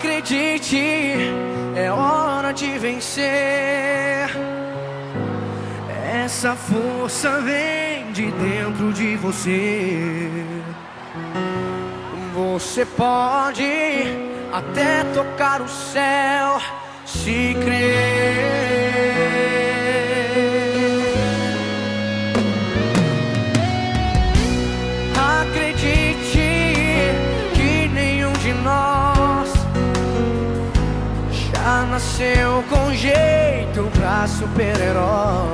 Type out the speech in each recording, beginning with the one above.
Acredite, é hora de vencer. Essa força vem de dentro de você. Você pode até tocar o céu se crer. Nasceu com jeito pra super-herói.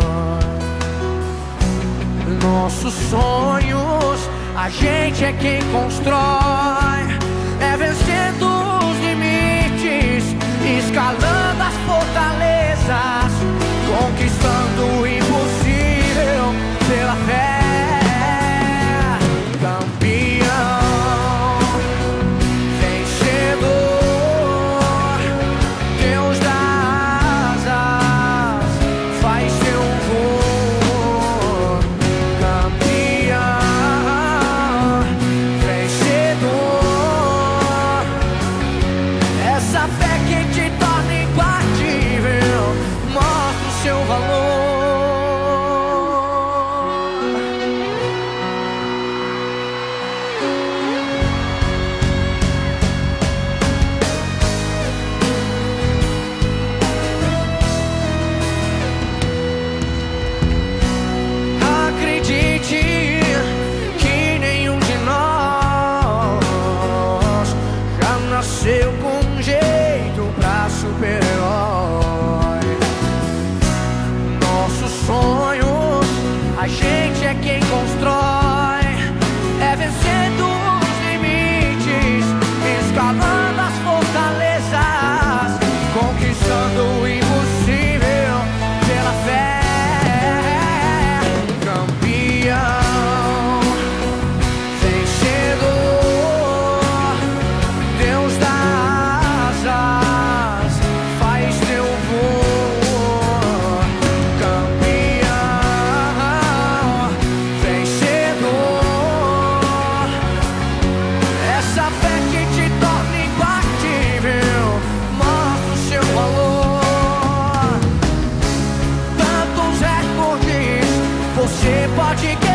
Nossos sonhos, a gente é quem constrói. magic.